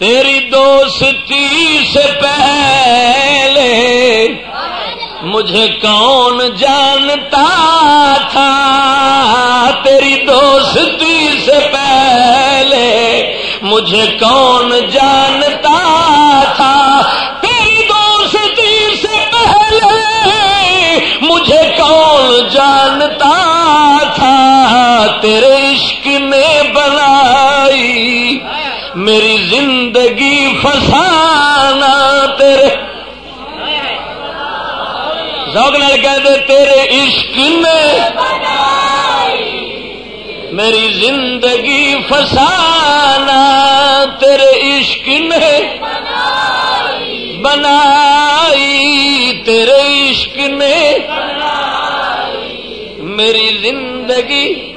تیری دوستی سے پہلے مجھے کون جانتا تھا؟ تیری دوستی سے پہلے مجھے کون جانتا تھا؟ تیری دوستی سے پہلے مجھے کون جانتا تھا؟ تیرے عشق نے بنائی میری زندگی فسانا تیرے۔ ذوق نال کہہ دے، تیرے عشق نے میری زندگی فسانا تیرے عشق نے بنائی۔ تیرے عشق نے میری زندگی۔